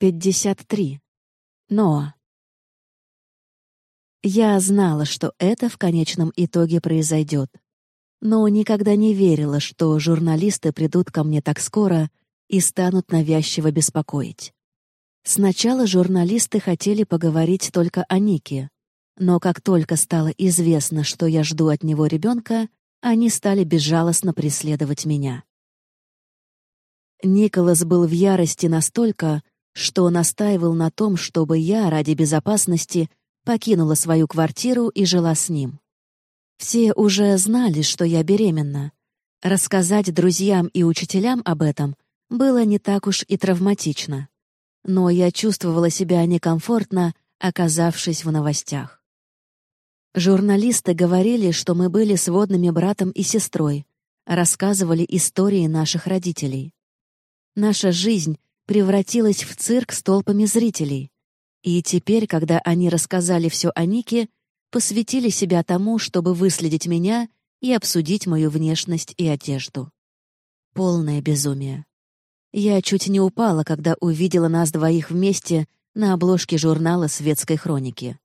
53. Ноа. Я знала, что это в конечном итоге произойдет. Но никогда не верила, что журналисты придут ко мне так скоро и станут навязчиво беспокоить. Сначала журналисты хотели поговорить только о Нике, но как только стало известно, что я жду от него ребенка, они стали безжалостно преследовать меня. Николас был в ярости настолько, что настаивал на том, чтобы я ради безопасности покинула свою квартиру и жила с ним. Все уже знали, что я беременна. Рассказать друзьям и учителям об этом было не так уж и травматично. Но я чувствовала себя некомфортно, оказавшись в новостях. Журналисты говорили, что мы были сводными братом и сестрой, рассказывали истории наших родителей. Наша жизнь превратилась в цирк с толпами зрителей. И теперь, когда они рассказали все о Нике, посвятили себя тому, чтобы выследить меня и обсудить мою внешность и одежду. Полное безумие. Я чуть не упала, когда увидела нас двоих вместе на обложке журнала «Светской хроники».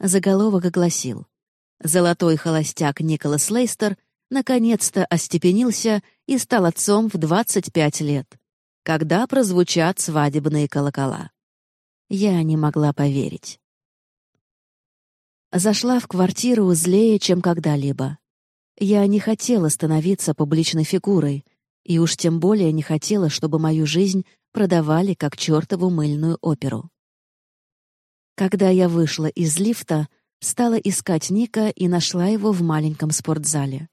Заголовок огласил «Золотой холостяк Николас Лейстер наконец-то остепенился и стал отцом в 25 лет когда прозвучат свадебные колокола. Я не могла поверить. Зашла в квартиру злее, чем когда-либо. Я не хотела становиться публичной фигурой, и уж тем более не хотела, чтобы мою жизнь продавали как чертову мыльную оперу. Когда я вышла из лифта, стала искать Ника и нашла его в маленьком спортзале.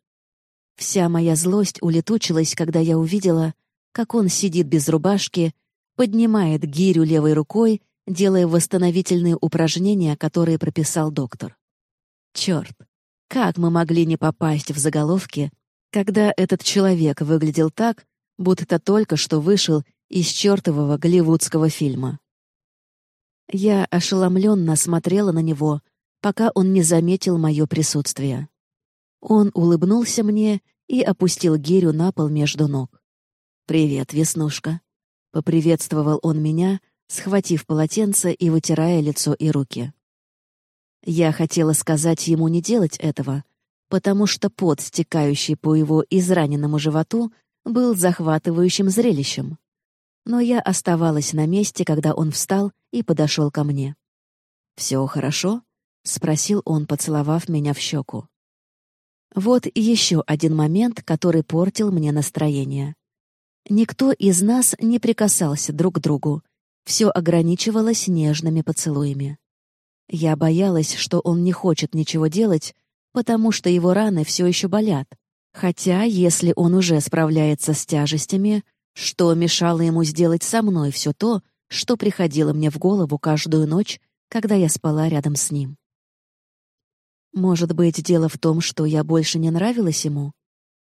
Вся моя злость улетучилась, когда я увидела, как он сидит без рубашки, поднимает гирю левой рукой, делая восстановительные упражнения, которые прописал доктор. Черт, как мы могли не попасть в заголовки, когда этот человек выглядел так, будто только что вышел из чертового голливудского фильма. Я ошеломленно смотрела на него, пока он не заметил мое присутствие. Он улыбнулся мне и опустил гирю на пол между ног. «Привет, Веснушка!» — поприветствовал он меня, схватив полотенце и вытирая лицо и руки. Я хотела сказать ему не делать этого, потому что пот, стекающий по его израненному животу, был захватывающим зрелищем. Но я оставалась на месте, когда он встал и подошел ко мне. «Все хорошо?» — спросил он, поцеловав меня в щеку. Вот еще один момент, который портил мне настроение. Никто из нас не прикасался друг к другу. Все ограничивалось нежными поцелуями. Я боялась, что он не хочет ничего делать, потому что его раны все еще болят. Хотя, если он уже справляется с тяжестями, что мешало ему сделать со мной все то, что приходило мне в голову каждую ночь, когда я спала рядом с ним? Может быть, дело в том, что я больше не нравилась ему?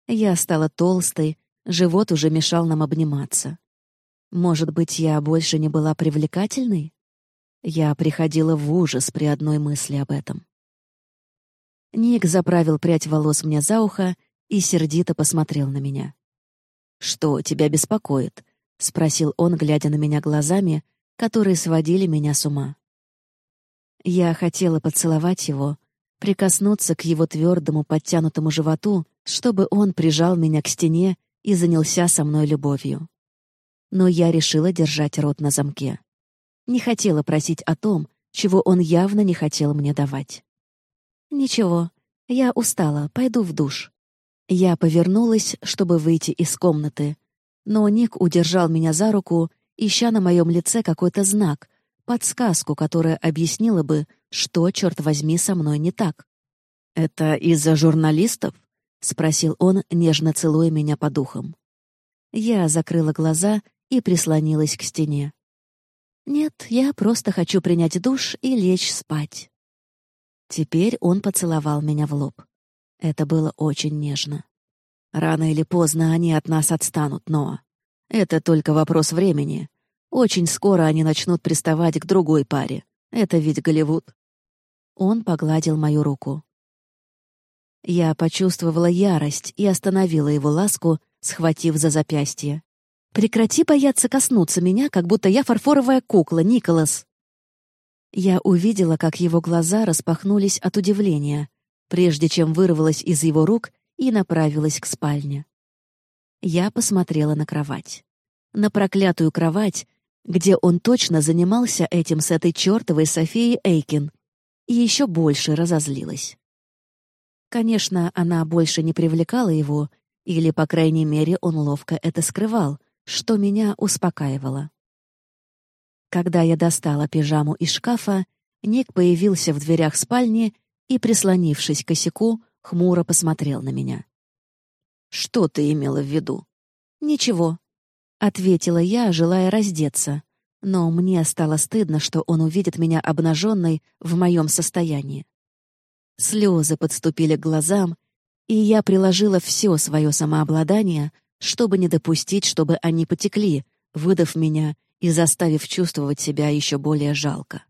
Я стала толстой, Живот уже мешал нам обниматься. Может быть, я больше не была привлекательной? Я приходила в ужас при одной мысли об этом. Ник заправил прядь волос мне за ухо и сердито посмотрел на меня. «Что тебя беспокоит?» — спросил он, глядя на меня глазами, которые сводили меня с ума. Я хотела поцеловать его, прикоснуться к его твердому подтянутому животу, чтобы он прижал меня к стене и занялся со мной любовью. Но я решила держать рот на замке. Не хотела просить о том, чего он явно не хотел мне давать. «Ничего, я устала, пойду в душ». Я повернулась, чтобы выйти из комнаты, но Ник удержал меня за руку, ища на моем лице какой-то знак, подсказку, которая объяснила бы, что, черт возьми, со мной не так. «Это из-за журналистов?» — спросил он, нежно целуя меня по духам. Я закрыла глаза и прислонилась к стене. «Нет, я просто хочу принять душ и лечь спать». Теперь он поцеловал меня в лоб. Это было очень нежно. Рано или поздно они от нас отстанут, но это только вопрос времени. Очень скоро они начнут приставать к другой паре. Это ведь Голливуд. Он погладил мою руку. Я почувствовала ярость и остановила его ласку, схватив за запястье. Прекрати бояться коснуться меня, как будто я фарфоровая кукла, Николас. Я увидела, как его глаза распахнулись от удивления, прежде чем вырвалась из его рук и направилась к спальне. Я посмотрела на кровать. На проклятую кровать, где он точно занимался этим с этой чертовой Софией Эйкин, и еще больше разозлилась. Конечно, она больше не привлекала его, или, по крайней мере, он ловко это скрывал, что меня успокаивало. Когда я достала пижаму из шкафа, Ник появился в дверях спальни и, прислонившись к косяку, хмуро посмотрел на меня. «Что ты имела в виду?» «Ничего», — ответила я, желая раздеться, но мне стало стыдно, что он увидит меня обнаженной в моем состоянии. Слезы подступили к глазам, и я приложила все свое самообладание, чтобы не допустить, чтобы они потекли, выдав меня и заставив чувствовать себя еще более жалко.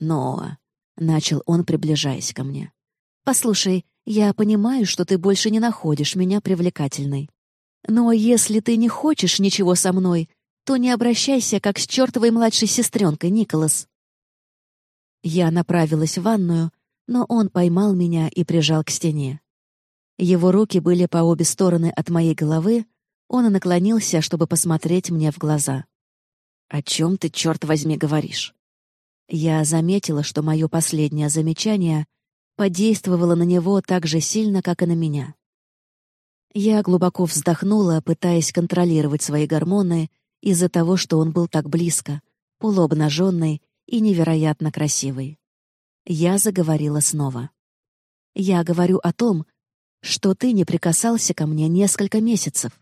«Ноа», — начал он, приближаясь ко мне, — «послушай, я понимаю, что ты больше не находишь меня привлекательной. Но если ты не хочешь ничего со мной, то не обращайся, как с чертовой младшей сестренкой, Николас». Я направилась в ванную, но он поймал меня и прижал к стене. Его руки были по обе стороны от моей головы, он наклонился, чтобы посмотреть мне в глаза. «О чем ты, черт возьми, говоришь?» Я заметила, что мое последнее замечание подействовало на него так же сильно, как и на меня. Я глубоко вздохнула, пытаясь контролировать свои гормоны из-за того, что он был так близко, полуобнаженный и невероятно красивый. Я заговорила снова. «Я говорю о том, что ты не прикасался ко мне несколько месяцев.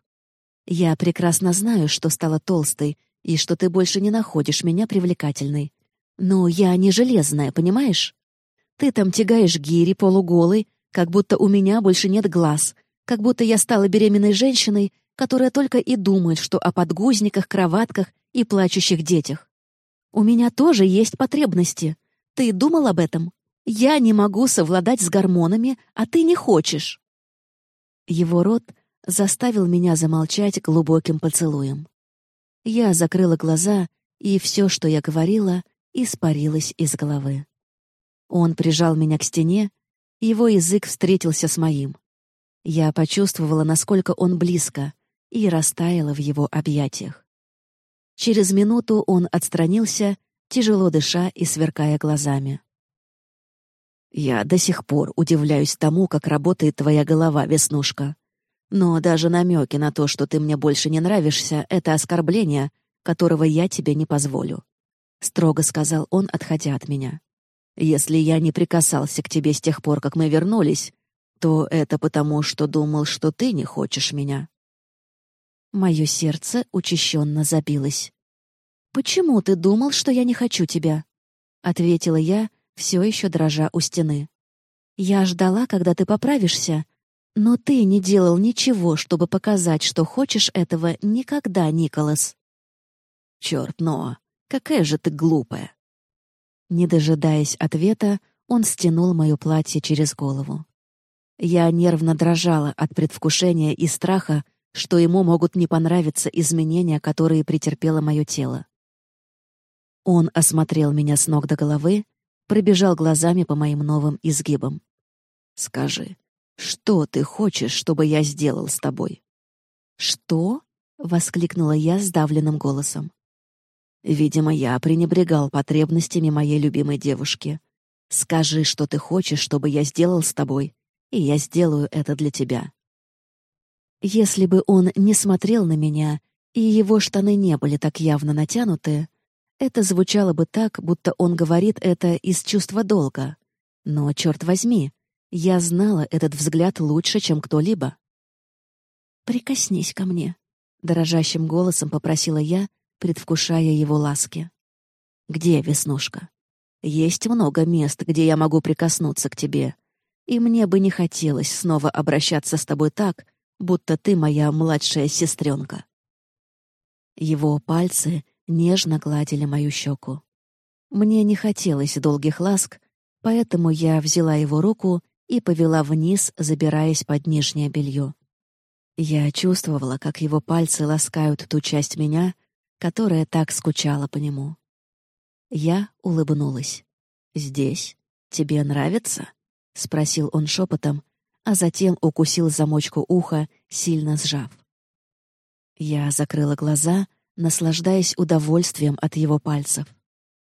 Я прекрасно знаю, что стала толстой и что ты больше не находишь меня привлекательной. Но я не железная, понимаешь? Ты там тягаешь гири полуголый, как будто у меня больше нет глаз, как будто я стала беременной женщиной, которая только и думает, что о подгузниках, кроватках и плачущих детях. У меня тоже есть потребности, ты думал об этом? Я не могу совладать с гормонами, а ты не хочешь». Его рот заставил меня замолчать глубоким поцелуем. Я закрыла глаза, и все, что я говорила, испарилось из головы. Он прижал меня к стене, его язык встретился с моим. Я почувствовала, насколько он близко, и растаяла в его объятиях. Через минуту он отстранился тяжело дыша и сверкая глазами. «Я до сих пор удивляюсь тому, как работает твоя голова, Веснушка. Но даже намеки на то, что ты мне больше не нравишься, — это оскорбление, которого я тебе не позволю», — строго сказал он, отходя от меня. «Если я не прикасался к тебе с тех пор, как мы вернулись, то это потому, что думал, что ты не хочешь меня». Мое сердце учащенно забилось. «Почему ты думал, что я не хочу тебя?» — ответила я, все еще дрожа у стены. «Я ждала, когда ты поправишься, но ты не делал ничего, чтобы показать, что хочешь этого никогда, Николас». «Черт, Ноа, какая же ты глупая!» Не дожидаясь ответа, он стянул мое платье через голову. Я нервно дрожала от предвкушения и страха, что ему могут не понравиться изменения, которые претерпело мое тело. Он осмотрел меня с ног до головы, пробежал глазами по моим новым изгибам. «Скажи, что ты хочешь, чтобы я сделал с тобой?» «Что?» — воскликнула я сдавленным голосом. «Видимо, я пренебрегал потребностями моей любимой девушки. Скажи, что ты хочешь, чтобы я сделал с тобой, и я сделаю это для тебя». Если бы он не смотрел на меня, и его штаны не были так явно натянуты, это звучало бы так, будто он говорит это из чувства долга. Но, черт возьми, я знала этот взгляд лучше, чем кто-либо. «Прикоснись ко мне», — дрожащим голосом попросила я, предвкушая его ласки. «Где, Веснушка? Есть много мест, где я могу прикоснуться к тебе, и мне бы не хотелось снова обращаться с тобой так, будто ты моя младшая сестренка». Его пальцы нежно гладили мою щеку. Мне не хотелось долгих ласк, поэтому я взяла его руку и повела вниз, забираясь под нижнее белье. Я чувствовала, как его пальцы ласкают ту часть меня, которая так скучала по нему. Я улыбнулась. «Здесь? Тебе нравится?» — спросил он шепотом, а затем укусил замочку уха, сильно сжав. Я закрыла глаза, наслаждаясь удовольствием от его пальцев.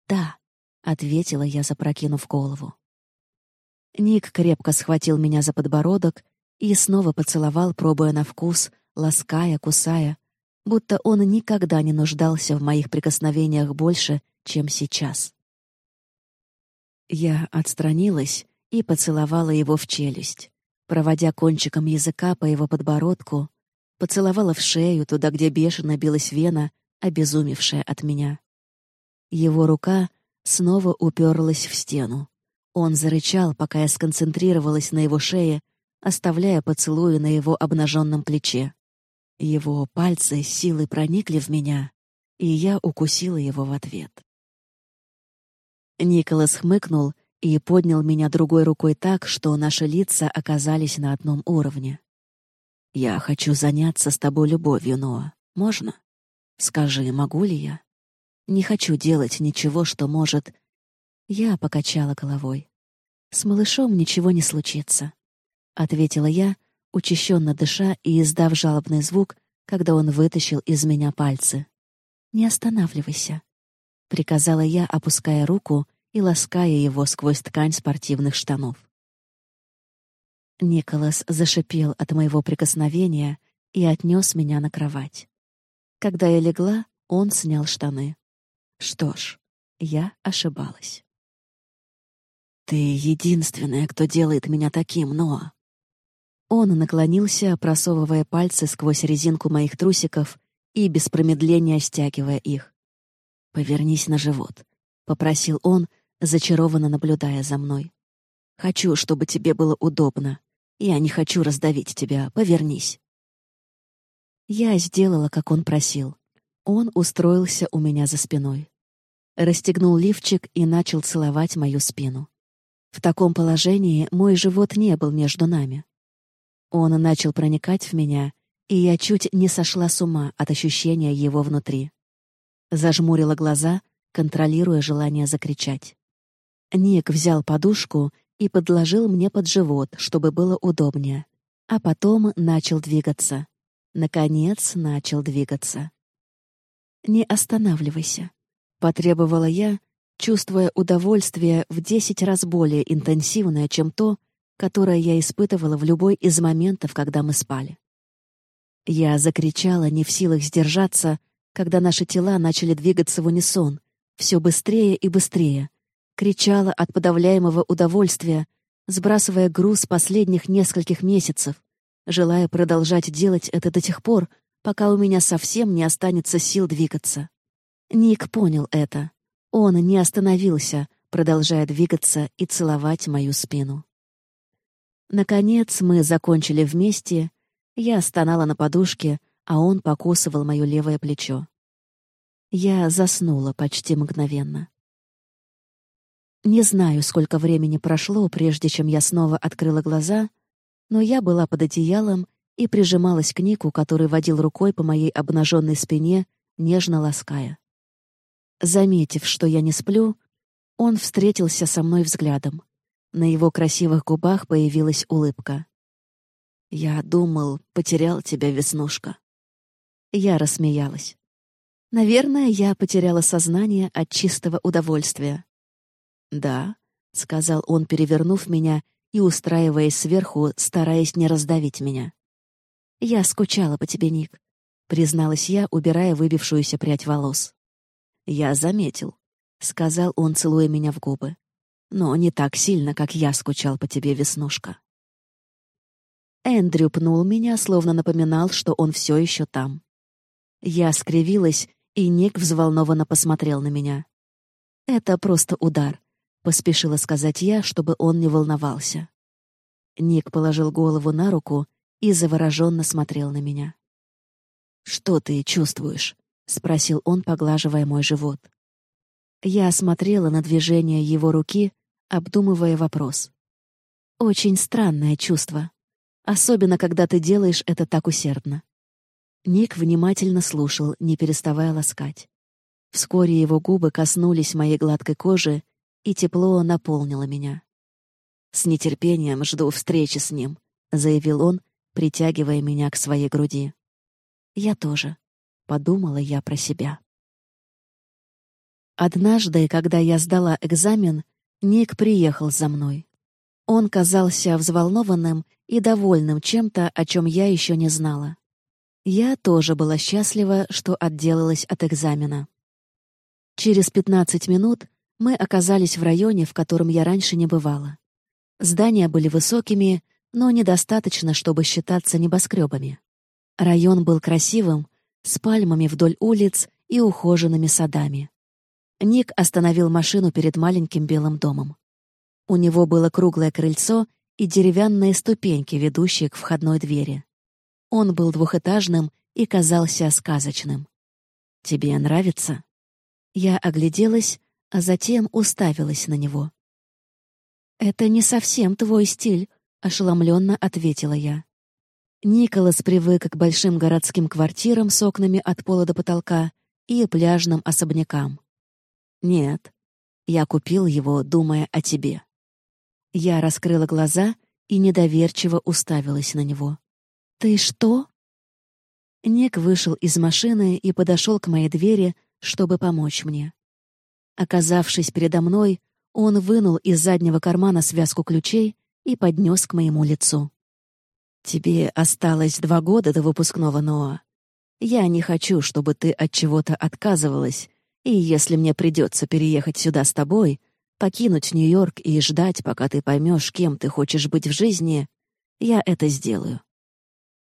«Да», — ответила я, запрокинув голову. Ник крепко схватил меня за подбородок и снова поцеловал, пробуя на вкус, лаская, кусая, будто он никогда не нуждался в моих прикосновениях больше, чем сейчас. Я отстранилась и поцеловала его в челюсть, проводя кончиком языка по его подбородку, поцеловала в шею, туда, где бешено билась вена, обезумевшая от меня. Его рука снова уперлась в стену. Он зарычал, пока я сконцентрировалась на его шее, оставляя поцелуи на его обнаженном плече. Его пальцы силой проникли в меня, и я укусила его в ответ. Николас хмыкнул и поднял меня другой рукой так, что наши лица оказались на одном уровне. «Я хочу заняться с тобой любовью, Ноа. Можно? Скажи, могу ли я? Не хочу делать ничего, что может...» Я покачала головой. «С малышом ничего не случится», — ответила я, учащенно дыша и издав жалобный звук, когда он вытащил из меня пальцы. «Не останавливайся», — приказала я, опуская руку и лаская его сквозь ткань спортивных штанов. Николас зашипел от моего прикосновения и отнес меня на кровать. Когда я легла, он снял штаны. Что ж, я ошибалась. «Ты единственная, кто делает меня таким, Ноа!» Он наклонился, просовывая пальцы сквозь резинку моих трусиков и без промедления стягивая их. «Повернись на живот», — попросил он, зачарованно наблюдая за мной. «Хочу, чтобы тебе было удобно. Я не хочу раздавить тебя. Повернись». Я сделала, как он просил. Он устроился у меня за спиной. Расстегнул лифчик и начал целовать мою спину. В таком положении мой живот не был между нами. Он начал проникать в меня, и я чуть не сошла с ума от ощущения его внутри. Зажмурила глаза, контролируя желание закричать. Ник взял подушку и подложил мне под живот, чтобы было удобнее. А потом начал двигаться. Наконец начал двигаться. «Не останавливайся», — потребовала я, чувствуя удовольствие в десять раз более интенсивное, чем то, которое я испытывала в любой из моментов, когда мы спали. Я закричала, не в силах сдержаться, когда наши тела начали двигаться в унисон, все быстрее и быстрее, кричала от подавляемого удовольствия, сбрасывая груз последних нескольких месяцев, желая продолжать делать это до тех пор, пока у меня совсем не останется сил двигаться. Ник понял это. Он не остановился, продолжая двигаться и целовать мою спину. Наконец мы закончили вместе, я стонала на подушке, а он покусывал мое левое плечо. Я заснула почти мгновенно. Не знаю, сколько времени прошло, прежде чем я снова открыла глаза, но я была под одеялом и прижималась к Нику, который водил рукой по моей обнаженной спине, нежно лаская. Заметив, что я не сплю, он встретился со мной взглядом. На его красивых губах появилась улыбка. «Я думал, потерял тебя, Веснушка». Я рассмеялась. Наверное, я потеряла сознание от чистого удовольствия. «Да», — сказал он, перевернув меня и устраиваясь сверху, стараясь не раздавить меня. «Я скучала по тебе, Ник», — призналась я, убирая выбившуюся прядь волос. «Я заметил», — сказал он, целуя меня в губы. «Но не так сильно, как я скучал по тебе, Веснушка». Эндрю пнул меня, словно напоминал, что он все еще там. Я скривилась, и Ник взволнованно посмотрел на меня. «Это просто удар. Поспешила сказать я, чтобы он не волновался. Ник положил голову на руку и завороженно смотрел на меня. «Что ты чувствуешь?» — спросил он, поглаживая мой живот. Я смотрела на движение его руки, обдумывая вопрос. «Очень странное чувство», — особенно когда ты делаешь это так усердно. Ник внимательно слушал, не переставая ласкать. Вскоре его губы коснулись моей гладкой кожи, и тепло наполнило меня. «С нетерпением жду встречи с ним», — заявил он, притягивая меня к своей груди. «Я тоже», — подумала я про себя. Однажды, когда я сдала экзамен, Ник приехал за мной. Он казался взволнованным и довольным чем-то, о чем я еще не знала. Я тоже была счастлива, что отделалась от экзамена. Через 15 минут мы оказались в районе, в котором я раньше не бывала. Здания были высокими, но недостаточно, чтобы считаться небоскребами. Район был красивым, с пальмами вдоль улиц и ухоженными садами. Ник остановил машину перед маленьким белым домом. У него было круглое крыльцо и деревянные ступеньки, ведущие к входной двери. Он был двухэтажным и казался сказочным. «Тебе нравится?» Я огляделась, а затем уставилась на него. «Это не совсем твой стиль», — ошеломленно ответила я. Николас привык к большим городским квартирам с окнами от пола до потолка и пляжным особнякам. «Нет, я купил его, думая о тебе». Я раскрыла глаза и недоверчиво уставилась на него. «Ты что?» Ник вышел из машины и подошел к моей двери, чтобы помочь мне. Оказавшись передо мной, он вынул из заднего кармана связку ключей и поднес к моему лицу. «Тебе осталось два года до выпускного Ноа. Я не хочу, чтобы ты от чего-то отказывалась, и если мне придется переехать сюда с тобой, покинуть Нью-Йорк и ждать, пока ты поймешь, кем ты хочешь быть в жизни, я это сделаю.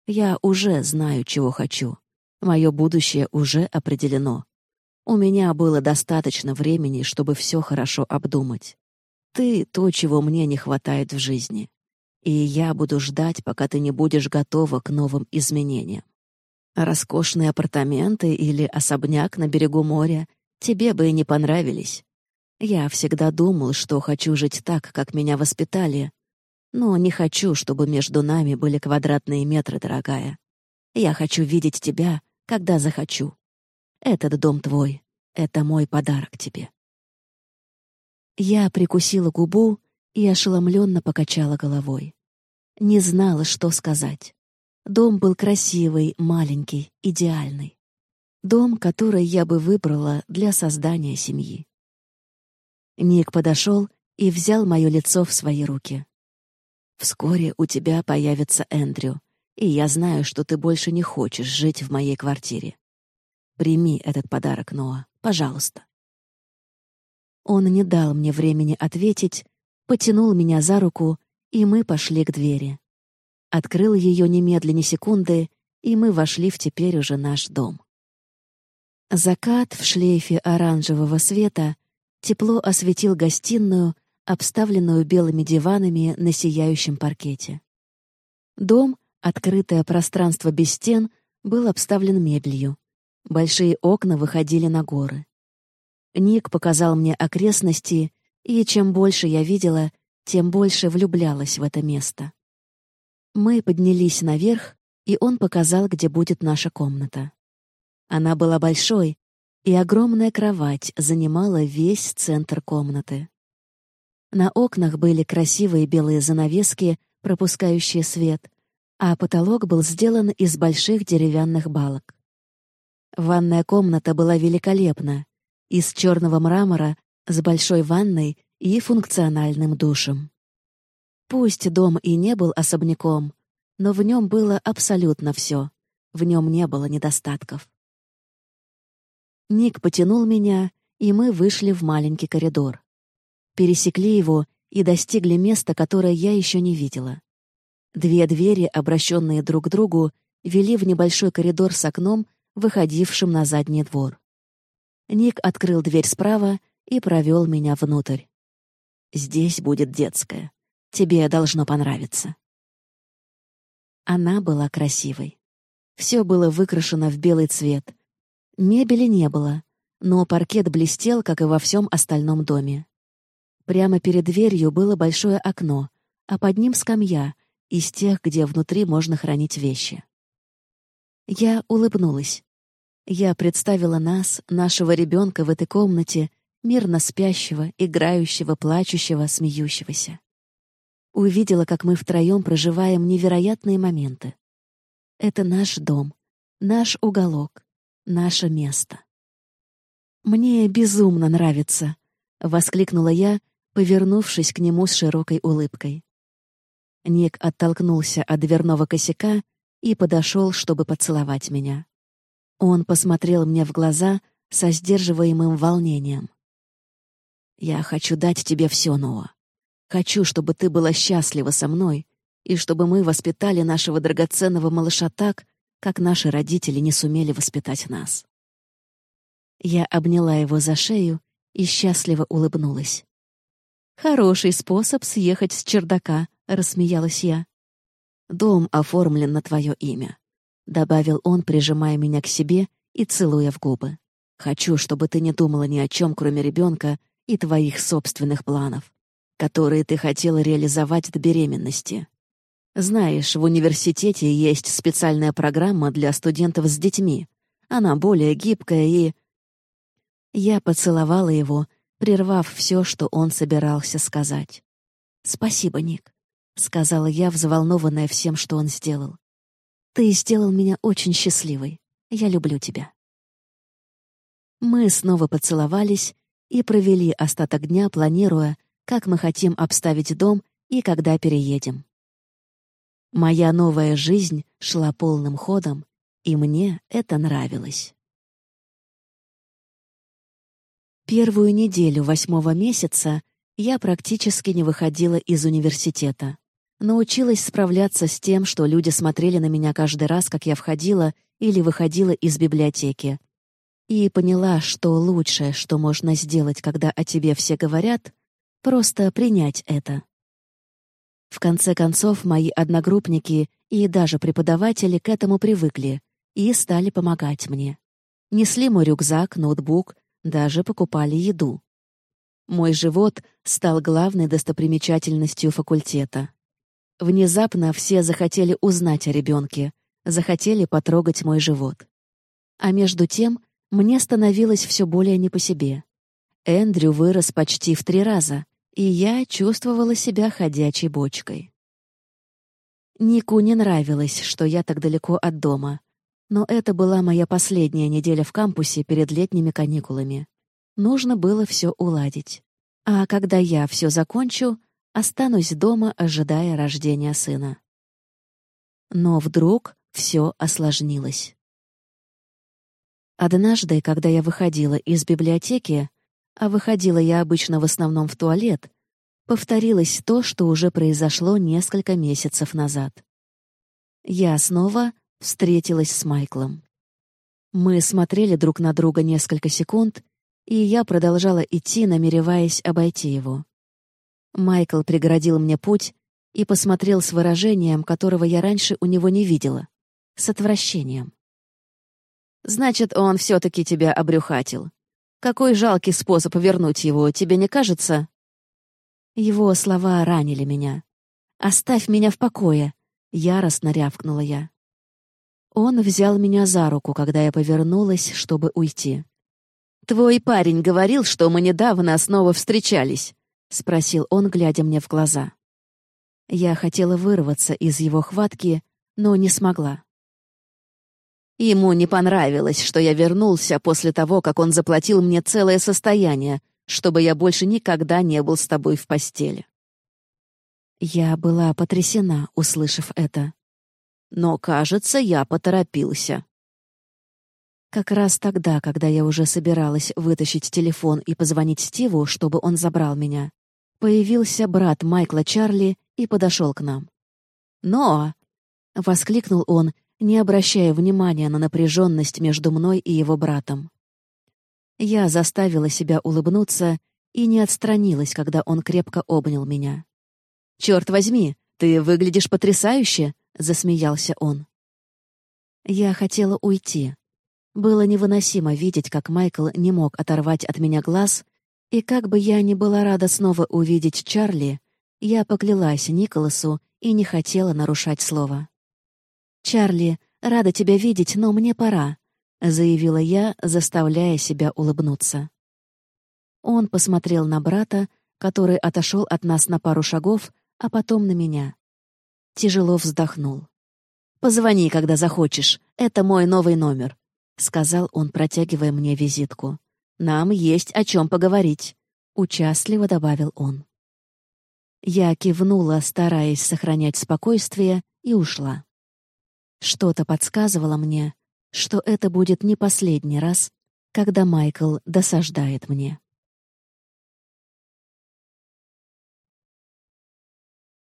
Я уже знаю, чего хочу. Мое будущее уже определено. У меня было достаточно времени, чтобы все хорошо обдумать. Ты — то, чего мне не хватает в жизни. И я буду ждать, пока ты не будешь готова к новым изменениям. Роскошные апартаменты или особняк на берегу моря тебе бы и не понравились. Я всегда думал, что хочу жить так, как меня воспитали. Но не хочу, чтобы между нами были квадратные метры, дорогая. Я хочу видеть тебя, когда захочу. Этот дом твой. Это мой подарок тебе. Я прикусила губу и ошеломленно покачала головой. Не знала, что сказать. Дом был красивый, маленький, идеальный. Дом, который я бы выбрала для создания семьи. Ник подошел и взял мое лицо в свои руки. «Вскоре у тебя появится Эндрю, и я знаю, что ты больше не хочешь жить в моей квартире. Прими этот подарок, Ноа, пожалуйста». Он не дал мне времени ответить, потянул меня за руку, и мы пошли к двери. Открыл ее немедленно секунды, и мы вошли в теперь уже наш дом. Закат в шлейфе оранжевого света тепло осветил гостиную, обставленную белыми диванами на сияющем паркете. Дом, открытое пространство без стен, был обставлен мебелью. Большие окна выходили на горы. Ник показал мне окрестности, и чем больше я видела, тем больше влюблялась в это место. Мы поднялись наверх, и он показал, где будет наша комната. Она была большой, и огромная кровать занимала весь центр комнаты. На окнах были красивые белые занавески, пропускающие свет, а потолок был сделан из больших деревянных балок. Ванная комната была великолепна, из черного мрамора, с большой ванной и функциональным душем. Пусть дом и не был особняком, но в нем было абсолютно все. В нем не было недостатков. Ник потянул меня, и мы вышли в маленький коридор. Пересекли его и достигли места, которое я еще не видела. Две двери, обращенные друг к другу, вели в небольшой коридор с окном выходившим на задний двор. Ник открыл дверь справа и провел меня внутрь. «Здесь будет детская. Тебе должно понравиться». Она была красивой. Все было выкрашено в белый цвет. Мебели не было, но паркет блестел, как и во всем остальном доме. Прямо перед дверью было большое окно, а под ним скамья, из тех, где внутри можно хранить вещи. Я улыбнулась. Я представила нас, нашего ребенка в этой комнате, мирно спящего, играющего, плачущего, смеющегося. Увидела, как мы втроем проживаем невероятные моменты. Это наш дом, наш уголок, наше место. «Мне безумно нравится», — воскликнула я, повернувшись к нему с широкой улыбкой. Ник оттолкнулся от дверного косяка и подошел, чтобы поцеловать меня. Он посмотрел мне в глаза со сдерживаемым волнением. «Я хочу дать тебе все, Ноа. Хочу, чтобы ты была счастлива со мной и чтобы мы воспитали нашего драгоценного малыша так, как наши родители не сумели воспитать нас». Я обняла его за шею и счастливо улыбнулась. «Хороший способ съехать с чердака», — рассмеялась я. «Дом оформлен на твое имя. — добавил он, прижимая меня к себе и целуя в губы. «Хочу, чтобы ты не думала ни о чем, кроме ребенка и твоих собственных планов, которые ты хотела реализовать до беременности. Знаешь, в университете есть специальная программа для студентов с детьми. Она более гибкая и...» Я поцеловала его, прервав все, что он собирался сказать. «Спасибо, Ник», — сказала я, взволнованная всем, что он сделал. Ты сделал меня очень счастливой. Я люблю тебя. Мы снова поцеловались и провели остаток дня, планируя, как мы хотим обставить дом и когда переедем. Моя новая жизнь шла полным ходом, и мне это нравилось. Первую неделю восьмого месяца я практически не выходила из университета. Научилась справляться с тем, что люди смотрели на меня каждый раз, как я входила или выходила из библиотеки. И поняла, что лучшее, что можно сделать, когда о тебе все говорят, просто принять это. В конце концов, мои одногруппники и даже преподаватели к этому привыкли и стали помогать мне. Несли мой рюкзак, ноутбук, даже покупали еду. Мой живот стал главной достопримечательностью факультета. Внезапно все захотели узнать о ребенке, захотели потрогать мой живот. А между тем мне становилось все более не по себе. Эндрю вырос почти в три раза, и я чувствовала себя ходячей бочкой. Нику не нравилось, что я так далеко от дома. Но это была моя последняя неделя в кампусе перед летними каникулами. Нужно было все уладить. А когда я все закончу, Останусь дома, ожидая рождения сына. Но вдруг все осложнилось. Однажды, когда я выходила из библиотеки, а выходила я обычно в основном в туалет, повторилось то, что уже произошло несколько месяцев назад. Я снова встретилась с Майклом. Мы смотрели друг на друга несколько секунд, и я продолжала идти, намереваясь обойти его. Майкл преградил мне путь и посмотрел с выражением, которого я раньше у него не видела. С отвращением. «Значит, он все-таки тебя обрюхатил. Какой жалкий способ вернуть его, тебе не кажется?» Его слова ранили меня. «Оставь меня в покое!» — яростно рявкнула я. Он взял меня за руку, когда я повернулась, чтобы уйти. «Твой парень говорил, что мы недавно снова встречались. — спросил он, глядя мне в глаза. Я хотела вырваться из его хватки, но не смогла. Ему не понравилось, что я вернулся после того, как он заплатил мне целое состояние, чтобы я больше никогда не был с тобой в постели. Я была потрясена, услышав это. Но, кажется, я поторопился. Как раз тогда, когда я уже собиралась вытащить телефон и позвонить Стиву, чтобы он забрал меня, появился брат Майкла Чарли и подошел к нам. «Но!» — воскликнул он, не обращая внимания на напряженность между мной и его братом. Я заставила себя улыбнуться и не отстранилась, когда он крепко обнял меня. «Черт возьми, ты выглядишь потрясающе!» — засмеялся он. Я хотела уйти, было невыносимо видеть, как Майкл не мог оторвать от меня глаз, и как бы я ни была рада снова увидеть Чарли, я поклялась Николасу и не хотела нарушать слово. «Чарли, рада тебя видеть, но мне пора», — заявила я, заставляя себя улыбнуться. Он посмотрел на брата, который отошел от нас на пару шагов, а потом на меня. Тяжело вздохнул. «Позвони, когда захочешь. Это мой новый номер», — сказал он, протягивая мне визитку. «Нам есть о чем поговорить», — участливо добавил он. Я кивнула, стараясь сохранять спокойствие, и ушла. Что-то подсказывало мне, что это будет не последний раз, когда Майкл досаждает мне.